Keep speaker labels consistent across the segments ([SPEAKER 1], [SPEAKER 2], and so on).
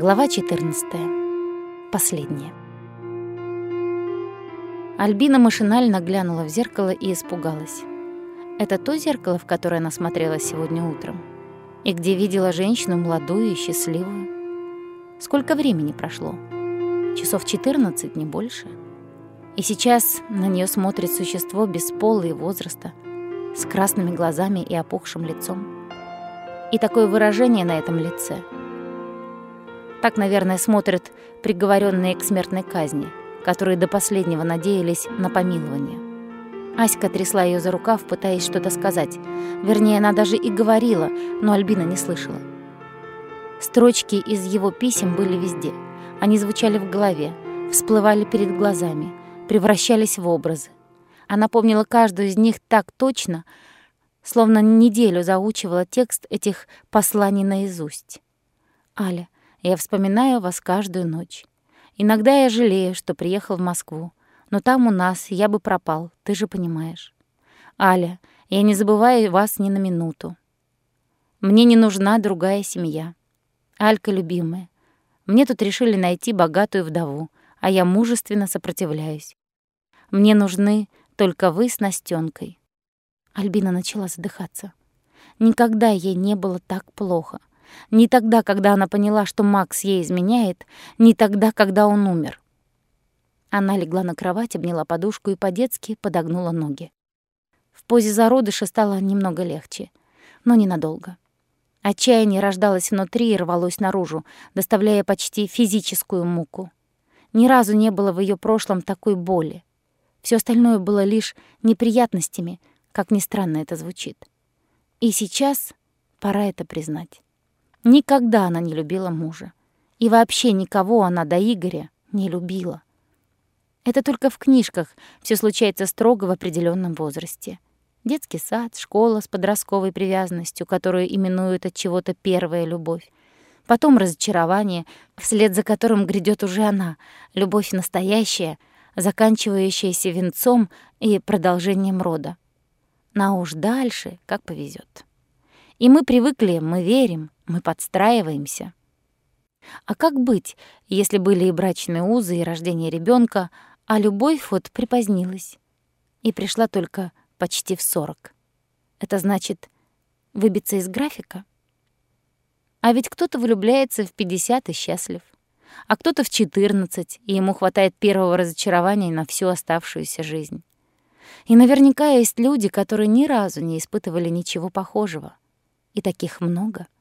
[SPEAKER 1] Глава 14. Последняя. Альбина машинально глянула в зеркало и испугалась. Это то зеркало, в которое она смотрела сегодня утром? И где видела женщину молодую и счастливую? Сколько времени прошло? Часов 14, не больше. И сейчас на нее смотрит существо без пола и возраста, с красными глазами и опухшим лицом. И такое выражение на этом лице. Так, наверное, смотрят приговоренные к смертной казни, которые до последнего надеялись на помилование. Аська трясла ее за рукав, пытаясь что-то сказать. Вернее, она даже и говорила, но Альбина не слышала. Строчки из его писем были везде. Они звучали в голове, всплывали перед глазами, превращались в образы. Она помнила каждую из них так точно, словно неделю заучивала текст этих посланий наизусть. «Аля, я вспоминаю вас каждую ночь. Иногда я жалею, что приехал в Москву, но там у нас я бы пропал, ты же понимаешь. Аля, я не забываю вас ни на минуту. Мне не нужна другая семья. Алька, любимая, мне тут решили найти богатую вдову, а я мужественно сопротивляюсь. Мне нужны только вы с Настенкой. Альбина начала задыхаться. Никогда ей не было так плохо. Не тогда, когда она поняла, что Макс ей изменяет, не тогда, когда он умер. Она легла на кровать, обняла подушку и по-детски подогнула ноги. В позе зародыша стало немного легче, но ненадолго. Отчаяние рождалось внутри и рвалось наружу, доставляя почти физическую муку. Ни разу не было в ее прошлом такой боли. Все остальное было лишь неприятностями, как ни странно это звучит. И сейчас пора это признать. Никогда она не любила мужа. И вообще никого она до Игоря не любила. Это только в книжках все случается строго в определенном возрасте. Детский сад, школа с подростковой привязанностью, которую именуют от чего-то первая любовь. Потом разочарование, вслед за которым грядет уже она, любовь настоящая, заканчивающаяся венцом и продолжением рода. На уж дальше, как повезет. И мы привыкли, мы верим, мы подстраиваемся. А как быть, если были и брачные узы, и рождение ребенка, а любовь вот припозднилась и пришла только почти в сорок? Это значит выбиться из графика? А ведь кто-то влюбляется в 50 и счастлив, а кто-то в 14, и ему хватает первого разочарования на всю оставшуюся жизнь. И наверняка есть люди, которые ни разу не испытывали ничего похожего. И таких много —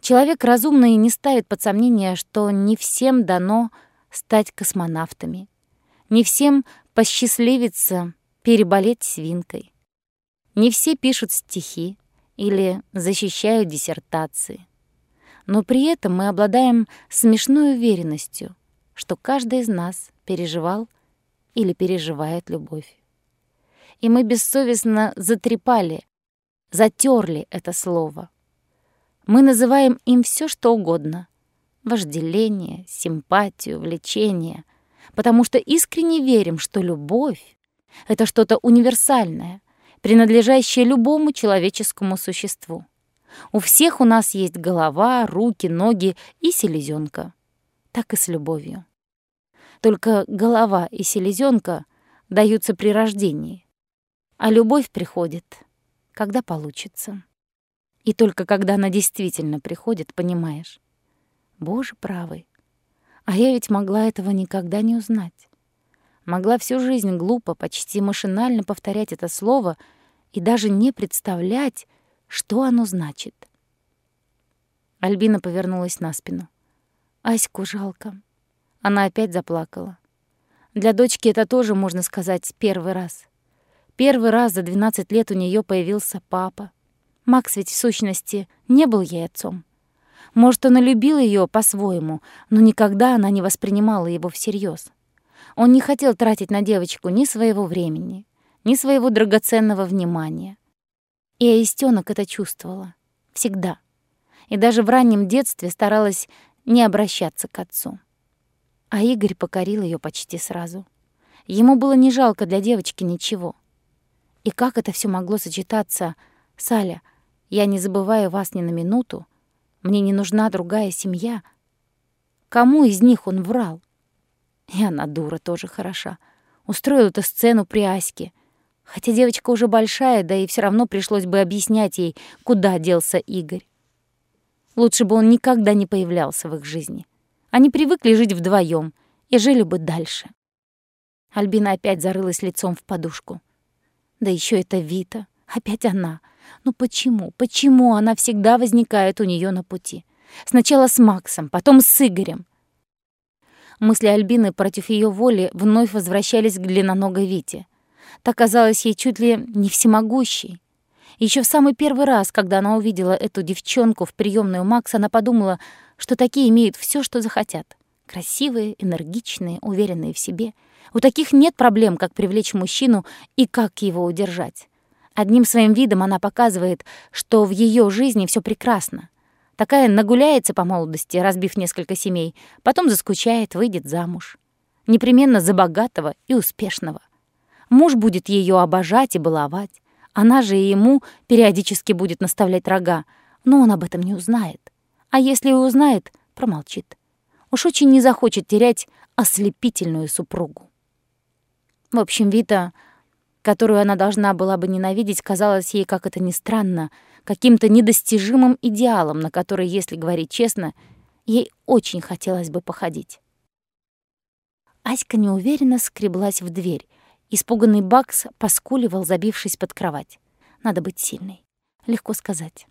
[SPEAKER 1] Человек разумный не ставит под сомнение, что не всем дано стать космонавтами. Не всем посчастливится переболеть свинкой. Не все пишут стихи или защищают диссертации. Но при этом мы обладаем смешной уверенностью, что каждый из нас переживал или переживает любовь. И мы бессовестно затрепали, затерли это слово — мы называем им все, что угодно. Вожделение, симпатию, влечение. Потому что искренне верим, что любовь — это что-то универсальное, принадлежащее любому человеческому существу. У всех у нас есть голова, руки, ноги и селезенка. Так и с любовью. Только голова и селезенка даются при рождении, а любовь приходит, когда получится. И только когда она действительно приходит, понимаешь. Боже правый. А я ведь могла этого никогда не узнать. Могла всю жизнь глупо, почти машинально повторять это слово и даже не представлять, что оно значит. Альбина повернулась на спину. Аську жалко. Она опять заплакала. Для дочки это тоже, можно сказать, первый раз. Первый раз за 12 лет у нее появился папа. Макс ведь в сущности не был ей отцом. Может, он и любил ее по-своему, но никогда она не воспринимала его всерьез. Он не хотел тратить на девочку ни своего времени, ни своего драгоценного внимания. И Аистёнок это чувствовала. Всегда. И даже в раннем детстве старалась не обращаться к отцу. А Игорь покорил ее почти сразу. Ему было не жалко для девочки ничего. И как это все могло сочетаться Саля, я не забываю вас ни на минуту. Мне не нужна другая семья. Кому из них он врал? И она, дура, тоже хороша. Устроила эту сцену при Аське. Хотя девочка уже большая, да и все равно пришлось бы объяснять ей, куда делся Игорь. Лучше бы он никогда не появлялся в их жизни. Они привыкли жить вдвоем и жили бы дальше. Альбина опять зарылась лицом в подушку. Да еще это Вита, опять она. Ну почему, почему она всегда возникает у нее на пути? Сначала с Максом, потом с Игорем. Мысли Альбины против ее воли вновь возвращались к длинноногой Вите. Так казалось ей чуть ли не всемогущей. Еще в самый первый раз, когда она увидела эту девчонку в приемную Макса, она подумала, что такие имеют все, что захотят. Красивые, энергичные, уверенные в себе. У таких нет проблем, как привлечь мужчину и как его удержать. Одним своим видом она показывает, что в ее жизни все прекрасно. Такая нагуляется по молодости, разбив несколько семей, потом заскучает, выйдет замуж. Непременно за богатого и успешного. Муж будет ее обожать и баловать. Она же и ему периодически будет наставлять рога, но он об этом не узнает. А если и узнает, промолчит. Уж очень не захочет терять ослепительную супругу. В общем, Вита которую она должна была бы ненавидеть, казалась ей, как это ни странно, каким-то недостижимым идеалом, на который, если говорить честно, ей очень хотелось бы походить. Аська неуверенно скреблась в дверь. Испуганный Бакс поскуливал, забившись под кровать. Надо быть сильной. Легко сказать.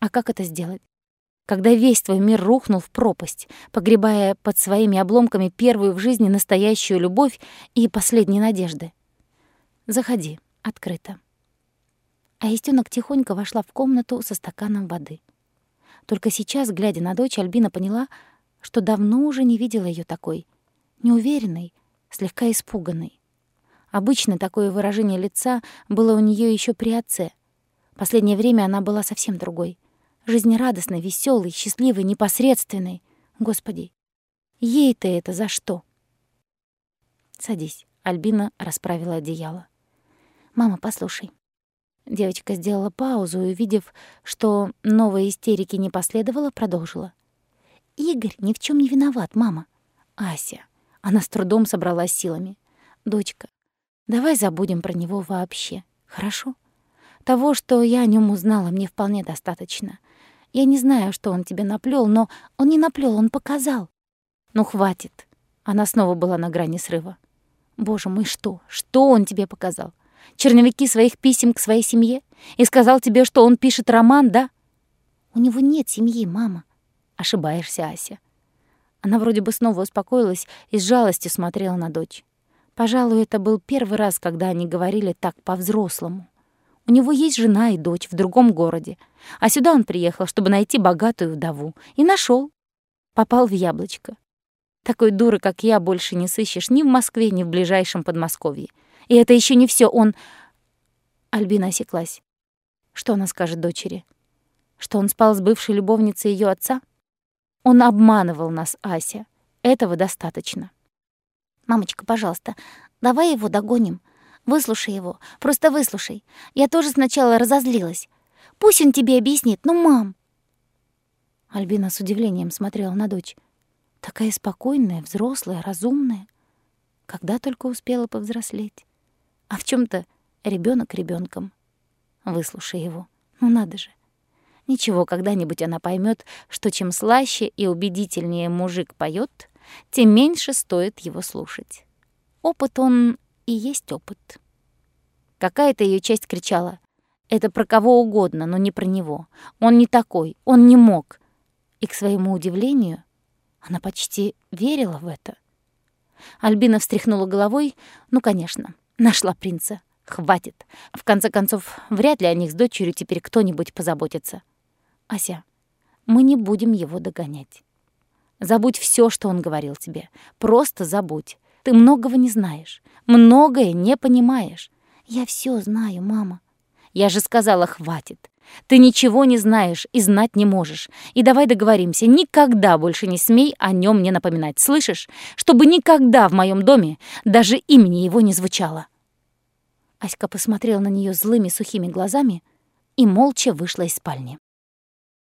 [SPEAKER 1] А как это сделать? Когда весь твой мир рухнул в пропасть, погребая под своими обломками первую в жизни настоящую любовь и последние надежды. Заходи, открыто. А тихонько вошла в комнату со стаканом воды. Только сейчас, глядя на дочь, Альбина поняла, что давно уже не видела ее такой, неуверенной, слегка испуганной. Обычно такое выражение лица было у нее еще при отце. Последнее время она была совсем другой. Жизнерадостной, веселой, счастливой, непосредственной. Господи, ей-то это за что? Садись. Альбина расправила одеяло. «Мама, послушай». Девочка сделала паузу и, увидев, что новой истерики не последовало, продолжила. «Игорь ни в чем не виноват, мама. Ася». Она с трудом собралась силами. «Дочка, давай забудем про него вообще, хорошо? Того, что я о нем узнала, мне вполне достаточно. Я не знаю, что он тебе наплел, но он не наплел, он показал. Ну, хватит». Она снова была на грани срыва. «Боже мой, что? Что он тебе показал? Черновики своих писем к своей семье и сказал тебе, что он пишет роман, да? У него нет семьи, мама. Ошибаешься, Ася. Она вроде бы снова успокоилась и с жалостью смотрела на дочь. Пожалуй, это был первый раз, когда они говорили так по-взрослому. У него есть жена и дочь в другом городе, а сюда он приехал, чтобы найти богатую вдову. И нашел. Попал в яблочко. Такой дуры, как я, больше не сыщешь ни в Москве, ни в ближайшем Подмосковье. И это еще не все. Он... Альбина осеклась. Что она скажет дочери? Что он спал с бывшей любовницей ее отца? Он обманывал нас, Ася. Этого достаточно. Мамочка, пожалуйста, давай его догоним. Выслушай его. Просто выслушай. Я тоже сначала разозлилась. Пусть он тебе объяснит. Ну, мам. Альбина с удивлением смотрела на дочь. Такая спокойная, взрослая, разумная. Когда только успела повзрослеть а в чем то ребенок ребенком. Выслушай его. Ну надо же. Ничего, когда-нибудь она поймет, что чем слаще и убедительнее мужик поет, тем меньше стоит его слушать. Опыт он и есть опыт. Какая-то ее часть кричала «Это про кого угодно, но не про него. Он не такой, он не мог». И, к своему удивлению, она почти верила в это. Альбина встряхнула головой. «Ну, конечно, Нашла принца. Хватит. В конце концов, вряд ли о них с дочерью теперь кто-нибудь позаботится. Ася, мы не будем его догонять. Забудь все, что он говорил тебе. Просто забудь. Ты многого не знаешь. Многое не понимаешь. Я все знаю, мама. Я же сказала, хватит. Ты ничего не знаешь и знать не можешь. И давай договоримся, никогда больше не смей о нем мне напоминать, слышишь? Чтобы никогда в моем доме даже имени его не звучало». Аська посмотрела на нее злыми сухими глазами и молча вышла из спальни.